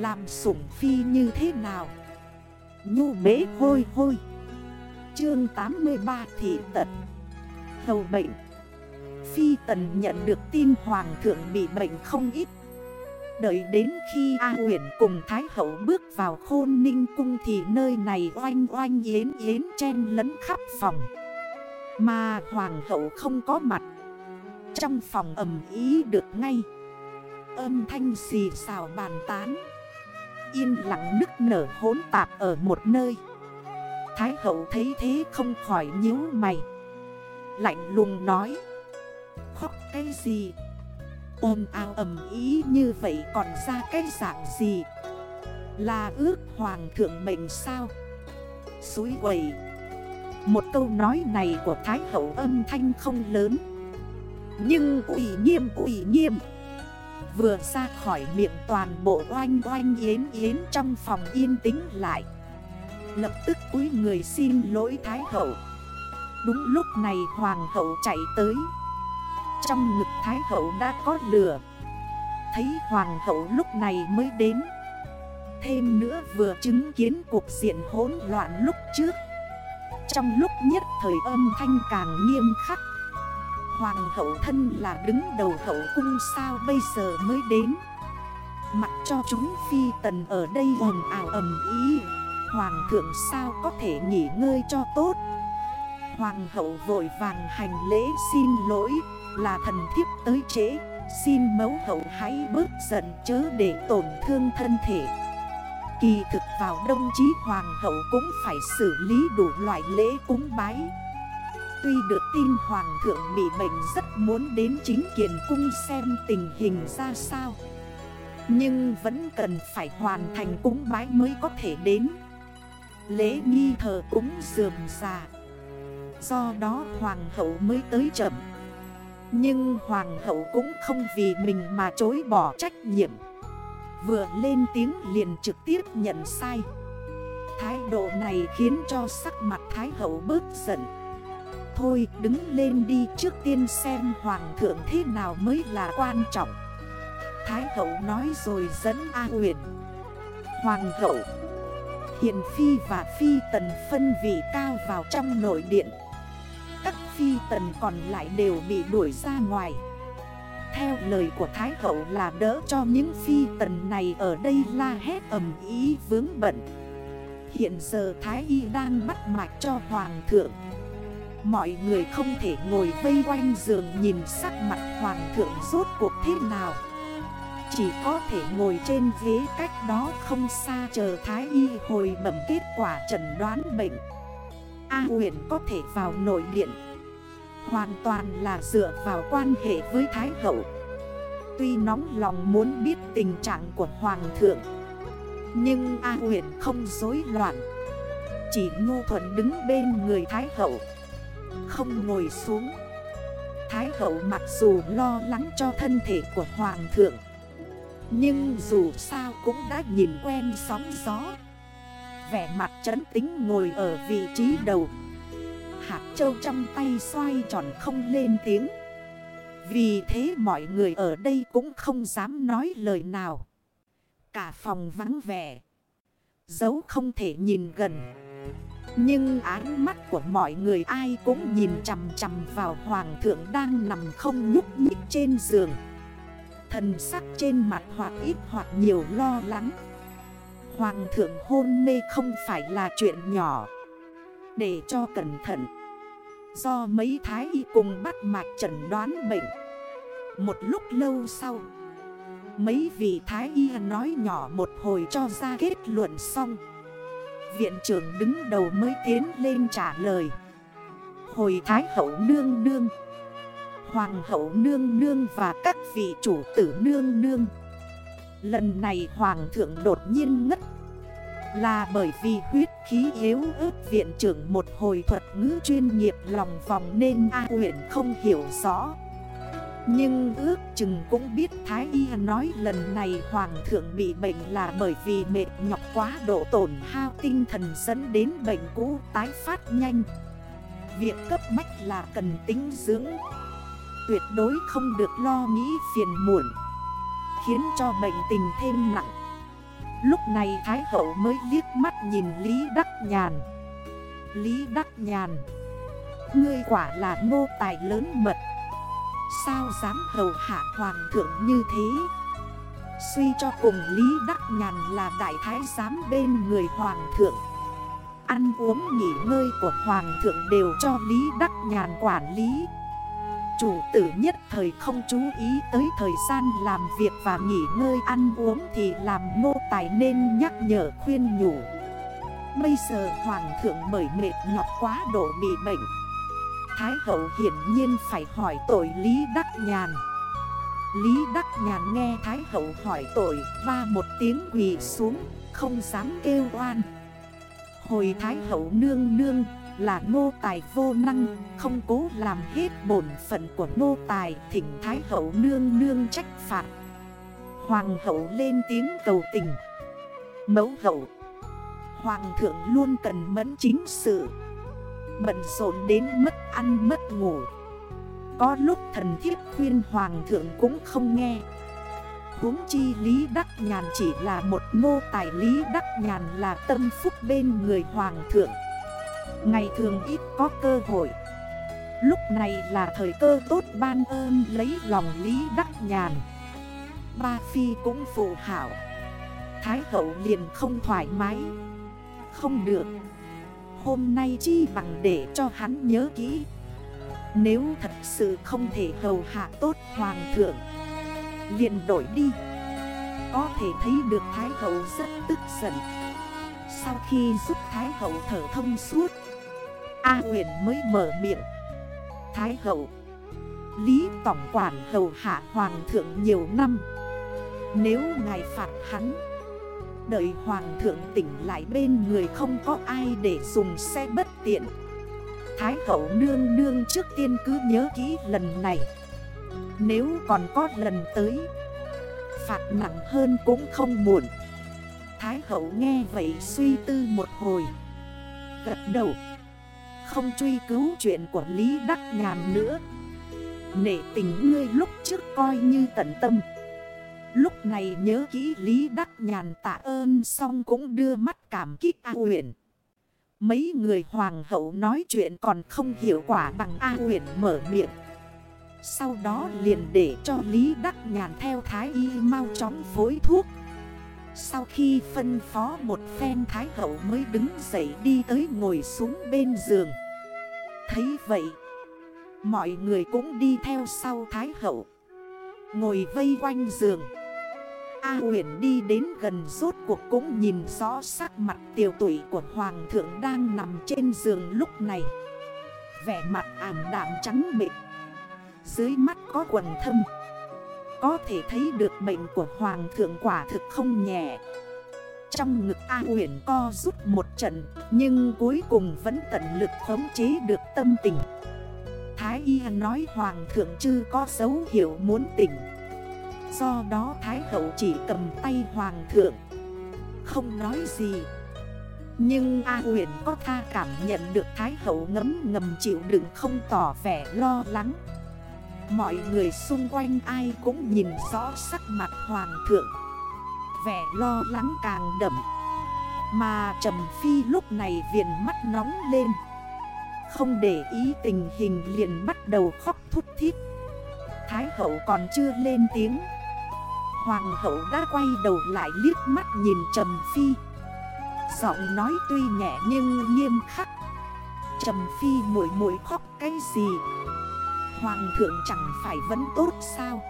Làm sủng phi như thế nào? Nhu bế hôi hôi. Chương 83 thị tật Hầu bệnh. Phi tần nhận được tin hoàng thượng bị bệnh không ít. Đợi đến khi A nguyễn cùng Thái hậu bước vào khôn ninh cung thì nơi này oanh oanh yến yến chen lấn khắp phòng. Mà hoàng hậu không có mặt. Trong phòng ẩm ý được ngay. Âm thanh xì xào bàn tán. Yên lặng nức nở hốn tạp ở một nơi. Thái hậu thấy thế không khỏi nhíu mày. Lạnh lùng nói, Khóc cái gì? Ôm ao ầm ý như vậy còn ra cái dạng gì? Là ước hoàng thượng mệnh sao? Suối quầy. Một câu nói này của Thái hậu âm thanh không lớn, Nhưng ủy nghiêm ủy nghiêm. Vừa ra khỏi miệng toàn bộ oanh oanh yến yến trong phòng yên tĩnh lại. Lập tức cúi người xin lỗi Thái hậu. Đúng lúc này hoàng hậu chạy tới. Trong ngực Thái hậu đã có lửa. Thấy hoàng hậu lúc này mới đến. Thêm nữa vừa chứng kiến cuộc diện hỗn loạn lúc trước. Trong lúc nhất thời âm thanh càng nghiêm khắc Hoàng hậu thân là đứng đầu hậu cung sao bây giờ mới đến? Mặc cho chúng phi tần ở đây ồn ào ầm ý, Hoàng thượng sao có thể nghỉ ngơi cho tốt? Hoàng hậu vội vàng hành lễ xin lỗi, Là thần thiếp tới trễ, Xin mẫu hậu hãy bớt giận chớ để tổn thương thân thể. Kỳ thực vào đông chí hoàng hậu cũng phải xử lý đủ loại lễ cúng bái. Tuy được tin hoàng thượng bị bệnh rất muốn đến chính kiền cung xem tình hình ra sao. Nhưng vẫn cần phải hoàn thành cúng bái mới có thể đến. Lễ nghi thờ cúng dườm già. Do đó hoàng hậu mới tới chậm. Nhưng hoàng hậu cũng không vì mình mà chối bỏ trách nhiệm. Vừa lên tiếng liền trực tiếp nhận sai. Thái độ này khiến cho sắc mặt Thái hậu bớt giận. Thôi, đứng lên đi trước tiên xem hoàng thượng thế nào mới là quan trọng. Thái hậu nói rồi dẫn A huyền Hoàng hậu, Hiền phi và phi tần phân vị cao vào trong nội điện. Các phi tần còn lại đều bị đuổi ra ngoài. Theo lời của Thái hậu là đỡ cho những phi tần này ở đây la hét ầm ý vướng bận. Hiện giờ Thái y đang bắt mạch cho Hoàng thượng. Mọi người không thể ngồi vây quanh giường nhìn sắc mặt Hoàng thượng rốt cuộc thế nào. Chỉ có thể ngồi trên ghế cách đó không xa chờ Thái Y hồi bẩm kết quả trần đoán bệnh. A huyền có thể vào nội điện. Hoàn toàn là dựa vào quan hệ với Thái Hậu. Tuy nóng lòng muốn biết tình trạng của Hoàng thượng, Nhưng A huyền không rối loạn. Chỉ ngu thuận đứng bên người Thái Hậu. Không ngồi xuống. Thái Hậu mặc dù lo lắng cho thân thể của Hoàng thượng, nhưng dù sao cũng đã nhìn quen sóng gió. Vẻ mặt trấn tính ngồi ở vị trí đầu. Hạt châu trong tay xoay tròn không lên tiếng. Vì thế mọi người ở đây cũng không dám nói lời nào. Cả phòng vắng vẻ. Dấu không thể nhìn gần. Nhưng ánh mắt của mọi người ai cũng nhìn chằm chằm vào hoàng thượng đang nằm không nhúc nhích trên giường. Thần sắc trên mặt hoặc ít hoặc nhiều lo lắng. Hoàng thượng hôn mê không phải là chuyện nhỏ. Để cho cẩn thận. Do mấy thái y cùng bắt mạch chẩn đoán bệnh. Một lúc lâu sau, Mấy vị thái y nói nhỏ một hồi cho ra kết luận xong. Viện trưởng đứng đầu mới tiến lên trả lời. Hồi thái hậu nương nương, Hoàng hậu nương nương và các vị chủ tử nương nương. Lần này hoàng thượng đột nhiên ngất. Là bởi vì huyết khí yếu ớt, viện trưởng một hồi thuật ngữ chuyên nghiệp lòng vòng nên A huyện không hiểu rõ. Nhưng ước chừng cũng biết Thái Y nói lần này Hoàng thượng bị bệnh là bởi vì mệt nhọc quá độ tổn hao tinh thần dẫn đến bệnh cũ tái phát nhanh. Việc cấp bách là cần tính dưỡng. Tuyệt đối không được lo nghĩ phiền muộn, Khiến cho bệnh tình thêm nặng. Lúc này Thái Hậu mới liếc mắt nhìn Lý Đắc Nhàn. Lý Đắc Nhàn, Ngươi quả là nô tài lớn mật. Sao dám hầu hạ hoàng thượng như thế? Suy cho cùng Lý Đắc Nhàn là đại thái giám bên người hoàng thượng. Ăn uống nghỉ ngơi của hoàng thượng đều cho Lý Đắc Nhàn quản lý. Chủ tử nhất thời không chú ý tới thời gian làm việc và nghỉ ngơi ăn uống thì làm nô tài nên nhắc nhở khuyên nhủ. Bây giờ hoàng thượng bởi mệt nhọc quá độ bị bệnh Thái hậu hiển nhiên phải hỏi tội Lý Đắc Nhàn. Lý Đắc Nhàn nghe Thái hậu hỏi tội, ba một tiếng quỳ xuống, Không dám kêu oan. Hồi Thái hậu nương nương, là nô tài vô năng, Không cố làm hết bổn phận của nô tài, Thỉnh Thái hậu nương nương trách phạt. Hoàng hậu lên tiếng cầu tình. Mẫu hậu, Hoàng thượng luôn cần mẫn chính sự. Bận rộn đến mất ăn mất ngủ. Có lúc thần thiếp khuyên hoàng thượng cũng không nghe. Huống chi Lý Đắc Nhàn chỉ là một nô tài, Lý Đắc Nhàn là tâm phúc bên người hoàng thượng. Ngày thường ít có cơ hội. Lúc này là thời cơ tốt ban ơn lấy lòng Lý Đắc Nhàn. Ba Phi cũng phụ hảo. Thái hậu liền không thoải mái. Không được. Hôm nay chi bằng để cho hắn nhớ kỹ. Nếu thật sự không thể hầu hạ tốt hoàng thượng, liền đổi đi. Có thể thấy được Thái hậu rất tức giận. Sau khi giúp Thái hậu thở thông suốt, A huyền mới mở miệng. Thái hậu, Lý tổng quản hầu hạ hoàng thượng nhiều năm. Nếu ngài phạt hắn Đợi hoàng thượng tỉnh lại bên người không có ai để dùng xe bất tiện. Thái hậu nương nương trước tiên cứ nhớ kỹ lần này. Nếu còn có lần tới, Phạt nặng hơn cũng không muộn. Thái hậu nghe vậy suy tư một hồi, Gật đầu. Không truy cứu chuyện của Lý Đắc Nhàn nữa. Nể tình ngươi lúc trước coi như tận tâm. Lúc này nhớ kỹ Lý Đắc Nhàn tạ ơn xong cũng đưa mắt cảm kích A uyển Mấy người hoàng hậu nói chuyện còn không hiệu quả bằng A uyển mở miệng. Sau đó liền để cho Lý Đắc Nhàn theo Thái Y mau chóng phối thuốc. Sau khi phân phó một phen Thái Hậu mới đứng dậy đi tới ngồi xuống bên giường. Thấy vậy, mọi người cũng đi theo sau Thái Hậu. Ngồi vây quanh giường. A huyền đi đến gần rốt cuộc cũng nhìn rõ sắc mặt tiểu tuổi của hoàng thượng đang nằm trên giường lúc này. Vẻ mặt ảm đạm trắng mịn Dưới mắt có quần thâm. Có thể thấy được bệnh của hoàng thượng quả thực không nhẹ. Trong ngực A huyền co rút một trận, Nhưng cuối cùng vẫn tận lực khống chế được tâm tình. Thái y nói hoàng thượng chưa có dấu hiệu muốn tỉnh. Do đó Thái Hậu chỉ cầm tay Hoàng thượng. Không nói gì. Nhưng A huyền có tha cảm nhận được Thái Hậu ngấm ngầm chịu đựng không tỏ vẻ lo lắng. Mọi người xung quanh ai cũng nhìn rõ sắc mặt Hoàng thượng. Vẻ lo lắng càng đậm. Mà Trầm Phi lúc này viền mắt nóng lên. Không để ý tình hình liền bắt đầu khóc thút thít. Thái hậu còn chưa lên tiếng. Hoàng hậu đã quay đầu lại liếc mắt nhìn Trầm Phi. Giọng nói tuy nhẹ nhưng nghiêm khắc. Trầm Phi mũi mũi khóc cái gì? Hoàng thượng chẳng phải vẫn tốt sao?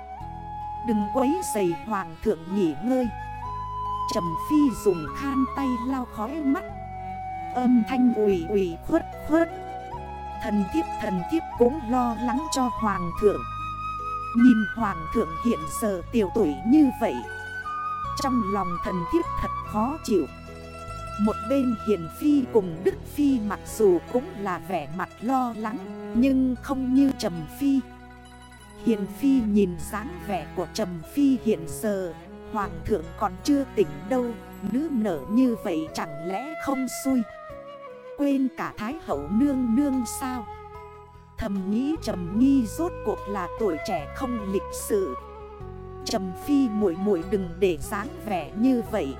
Đừng quấy giày hoàng thượng nghỉ ngơi. Trầm Phi dùng khan tay lau khói mắt. Âm thanh ủy ủy khuất khuất. Thần thiếp thần thiếp cũng lo lắng cho hoàng thượng. Nhìn hoàng thượng hiện giờ tiểu tuổi như vậy, Trong lòng thần thiếp thật khó chịu. Một bên hiền phi cùng đức phi mặc dù cũng là vẻ mặt lo lắng, Nhưng không như trầm phi. Hiền phi nhìn dáng vẻ của trầm phi hiện giờ, Hoàng thượng còn chưa tỉnh đâu, Nữ nở như vậy chẳng lẽ không xui? Quên cả thái hậu nương nương sao? Thầm nghĩ trầm nghi rốt cuộc là tuổi trẻ không lịch sự. Trầm phi muội muội đừng để dáng vẻ như vậy.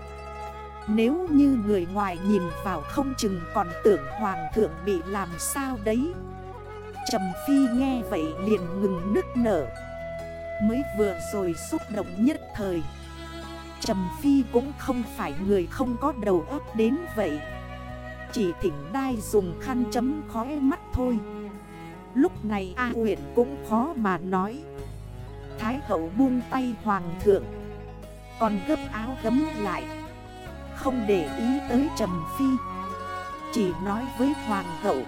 Nếu như người ngoài nhìn vào không chừng còn tưởng hoàng thượng bị làm sao đấy. Trầm Phi nghe vậy liền ngừng nức nở. Mới vừa rồi xúc động nhất thời, Trầm Phi cũng không phải người không có đầu óc đến vậy. Chỉ thỉnh đai dùng khăn chấm khóe mắt thôi. Lúc này A huyện cũng khó mà nói. Thái hậu buông tay hoàng thượng, Còn gấp áo gấm lại. Không để ý tới Trầm Phi, Chỉ nói với hoàng hậu.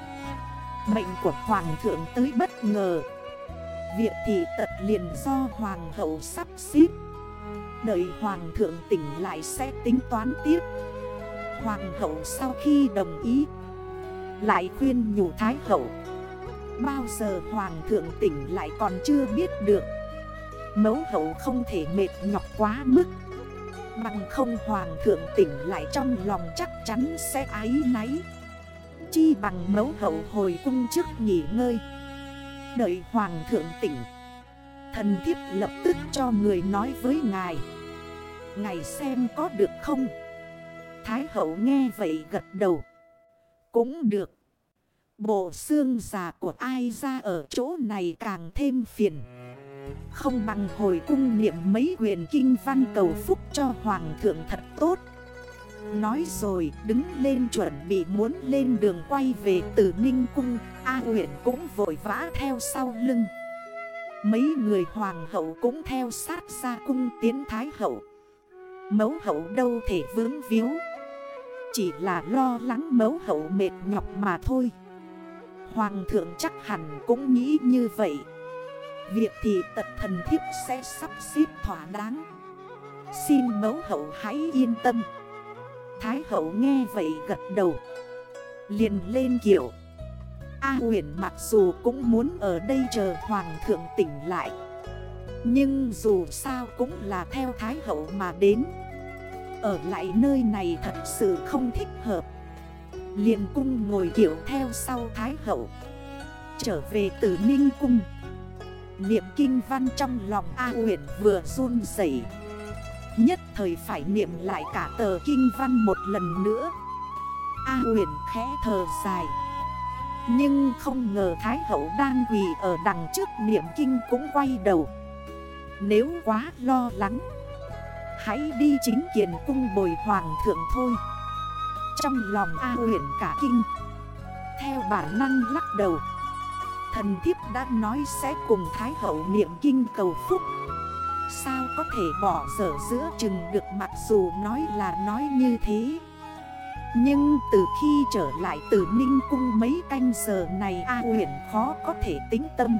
Mệnh của hoàng thượng tới bất ngờ. Việc thì tật liền do hoàng hậu sắp xếp. Đợi hoàng thượng tỉnh lại sẽ tính toán tiếp. Hoàng hậu sau khi đồng ý, Lại khuyên nhủ thái hậu. Bao giờ hoàng thượng tỉnh lại còn chưa biết được. Mấu hậu không thể mệt nhọc quá mức. Bằng không hoàng thượng tỉnh lại trong lòng chắc chắn sẽ ái náy. Chi bằng mấu hậu hồi cung trước nghỉ ngơi. Đợi hoàng thượng tỉnh, Thần thiếp lập tức cho người nói với ngài. Ngài xem có được không? Thái hậu nghe vậy gật đầu. Cũng được. Bộ xương già của ai ra ở chỗ này càng thêm phiền. Không bằng hồi cung niệm mấy quyền kinh văn cầu phúc cho hoàng thượng thật tốt. Nói rồi, đứng lên chuẩn bị muốn lên đường quay về từ Ninh Cung, A huyện cũng vội vã theo sau lưng. Mấy người hoàng hậu cũng theo sát ra cung tiến thái hậu. Mấu hậu đâu thể vướng víu? Chỉ là lo lắng mấu hậu mệt nhọc mà thôi. Hoàng thượng chắc hẳn cũng nghĩ như vậy. Việc thì tật thần thiếp sẽ sắp xếp thỏa đáng. Xin mẫu hậu hãy yên tâm. Thái hậu nghe vậy gật đầu. Liền lên kiểu A huyền mặc dù cũng muốn ở đây chờ hoàng thượng tỉnh lại. Nhưng dù sao cũng là theo thái hậu mà đến. Ở lại nơi này thật sự không thích hợp liền cung ngồi kiểu theo sau thái hậu. Trở về từ ninh cung. Niệm kinh văn trong lòng A huyện vừa run dậy Nhất thời phải niệm lại cả tờ kinh văn một lần nữa. A huyện khẽ thờ dài. Nhưng không ngờ Thái hậu đang quỳ ở đằng trước niệm kinh cũng quay đầu. Nếu quá lo lắng, Hãy đi chính kiện cung bồi hoàng thượng thôi. Trong lòng A huyền cả kinh. Theo bản năng lắc đầu Thần thiếp đã nói sẽ cùng Thái hậu niệm kinh cầu phúc. Sao có thể bỏ dở giữa chừng được mặc dù nói là nói như thế? Nhưng từ khi trở lại từ Ninh Cung mấy canh giờ này A huyện khó có thể tính tâm.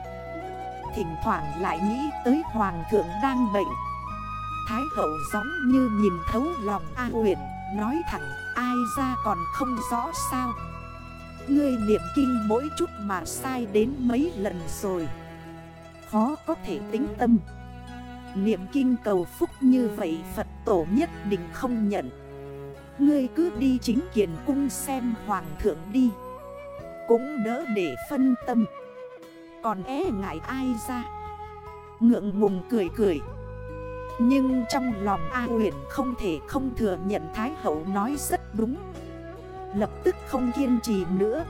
Thỉnh thoảng lại nghĩ tới Hoàng thượng đang bệnh. Thái hậu giống như nhìn thấu lòng A huyện Nói thẳng, ai ra còn không rõ sao? Ngươi niệm kinh mỗi chút mà sai đến mấy lần rồi. Khó có thể tính tâm. Niệm kinh cầu phúc như vậy Phật tổ nhất định không nhận. Ngươi cứ đi chính kiền cung xem hoàng thượng đi. Cũng đỡ để phân tâm. Còn é ngại ai ra? Ngượng ngùng cười cười. Nhưng trong lòng A huyền không thể không thừa nhận Thái Hậu nói rất đúng. Lập tức không kiên trì nữa.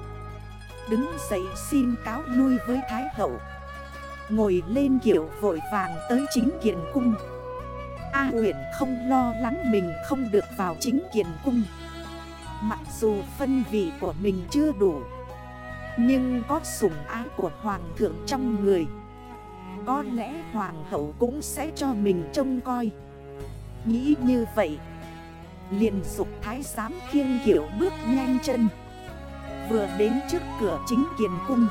Đứng dậy xin cáo lui với Thái Hậu. Ngồi lên kiểu vội vàng tới chính kiện cung. A huyện không lo lắng mình không được vào chính kiện cung. Mặc dù phân vị của mình chưa đủ, Nhưng có sủng ái của hoàng thượng trong người. Có lẽ hoàng hậu cũng sẽ cho mình trông coi. Nghĩ như vậy, liền dục thái giám khiêng kiểu bước nhanh chân. Vừa đến trước cửa chính kiền cung,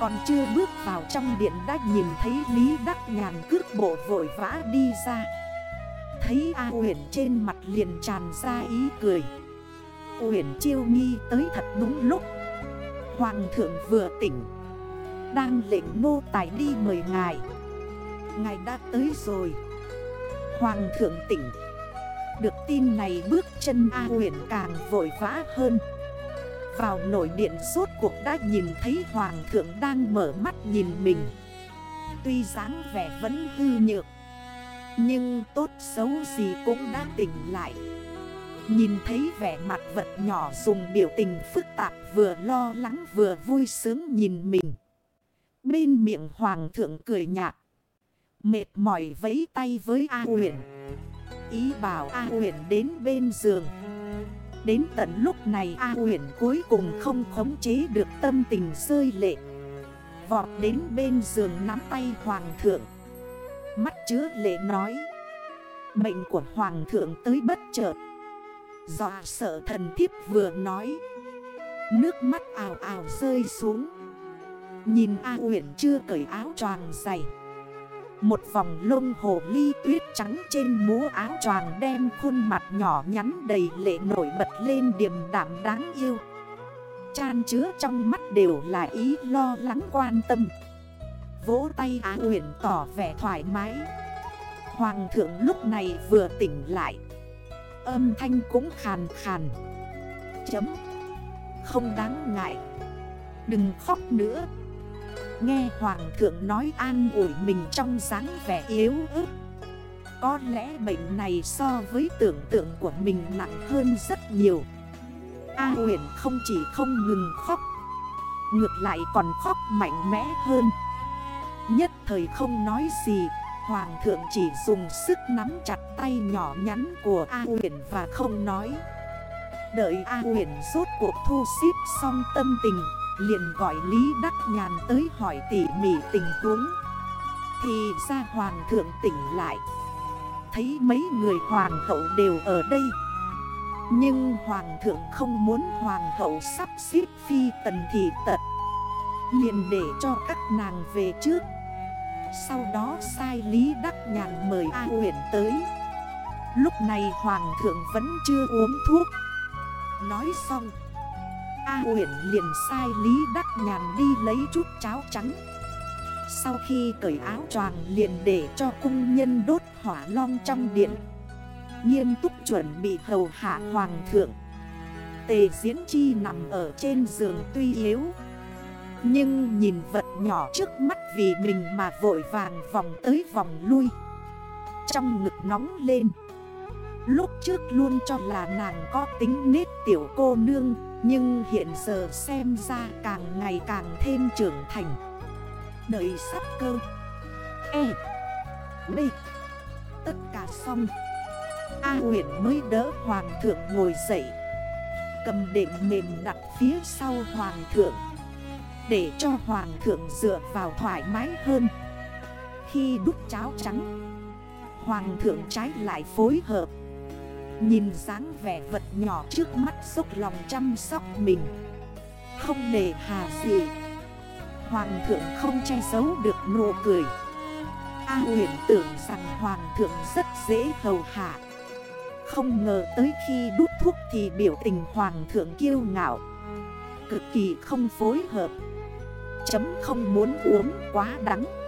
còn chưa bước vào trong điện đã nhìn thấy Lý Đắc Nhàn cước bộ vội vã đi ra. Thấy A Uyển trên mặt liền tràn ra ý cười. Uyển chiêu nghi tới thật đúng lúc. Hoàng thượng vừa tỉnh đang lệnh nô tài đi mời ngài. Ngài đã tới rồi. Hoàng thượng tỉnh. Được tin này bước chân A Uyển càng vội vã hơn. Vào nội điện suốt cuộc đã nhìn thấy hoàng thượng đang mở mắt nhìn mình. Tuy dáng vẻ vẫn hư nhược, Nhưng tốt xấu gì cũng đã tỉnh lại. Nhìn thấy vẻ mặt vật nhỏ dùng biểu tình phức tạp vừa lo lắng vừa vui sướng nhìn mình. Bên miệng hoàng thượng cười nhạt. Mệt mỏi vấy tay với A huyền Ý bảo A huyền đến bên giường. Đến tận lúc này A huyền cuối cùng không khống chế được tâm tình rơi lệ. Vọt đến bên giường nắm tay hoàng thượng. Mắt chứa lệ nói. Bệnh của hoàng thượng tới bất chợt. Dọa sợ thần thiếp vừa nói. Nước mắt ào ào rơi xuống. Nhìn A Uyển chưa cởi áo choàng dày. Một vòng lông hồ ly tuyết trắng trên múa áo choàng đen khuôn mặt nhỏ nhắn đầy lệ nổi bật lên điềm đảm đáng yêu. Chan chứa trong mắt đều là ý lo lắng quan tâm. Vỗ tay Á Uyển tỏ vẻ thoải mái. Hoàng thượng lúc này vừa tỉnh lại. Âm thanh cũng khàn khàn. Chấm. Không đáng ngại. Đừng khóc nữa. Nghe hoàng thượng nói an ủi mình trong dáng vẻ yếu ớt. Có lẽ bệnh này so với tưởng tượng của mình nặng hơn rất nhiều. A huyền không chỉ không ngừng khóc, Ngược lại còn khóc mạnh mẽ hơn. Nhất thời không nói gì, Hoàng thượng chỉ dùng sức nắm chặt tay nhỏ nhắn của A huyền và không nói. Đợi A huyền rốt cuộc thu xếp xong tâm tình Liền gọi Lý Đắc Nhàn tới hỏi tỉ mỉ tình huống. Thì ra hoàng thượng tỉnh lại. Thấy mấy người hoàng hậu đều ở đây. Nhưng hoàng thượng không muốn hoàng hậu sắp xếp phi tần thị tật. Liền để cho các nàng về trước. Sau đó sai Lý Đắc Nhàn mời A huyền tới. Lúc này hoàng thượng vẫn chưa uống thuốc. Nói xong A huyền liền sai Lý Đắc Nhàn đi lấy chút cháo trắng. Sau khi cởi áo choàng liền để cho cung nhân đốt hỏa long trong điện. Nghiêm túc chuẩn bị hầu hạ hoàng thượng. Tề diễn chi nằm ở trên giường tuy yếu. Nhưng nhìn vật nhỏ trước mắt vì mình mà vội vàng vòng tới vòng lui. Trong ngực nóng lên. Lúc trước luôn cho là nàng có tính nết tiểu cô nương. Nhưng hiện giờ xem ra càng ngày càng thêm trưởng thành. Đợi sắp cơ. E. B. Tất cả xong. A huyện mới đỡ hoàng thượng ngồi dậy. Cầm đệm mềm đặt phía sau hoàng thượng. Để cho hoàng thượng dựa vào thoải mái hơn. Khi đút cháo trắng, Hoàng thượng trái lại phối hợp. Nhìn dáng vẻ vật nhỏ trước mắt xúc lòng chăm sóc mình. Không nề hà gì. Hoàng thượng không che giấu được nụ cười. A huyền tưởng rằng hoàng thượng rất dễ hầu hạ. Không ngờ tới khi đút thuốc thì biểu tình hoàng thượng kiêu ngạo. Cực kỳ không phối hợp. Chấm không muốn uống quá đắng.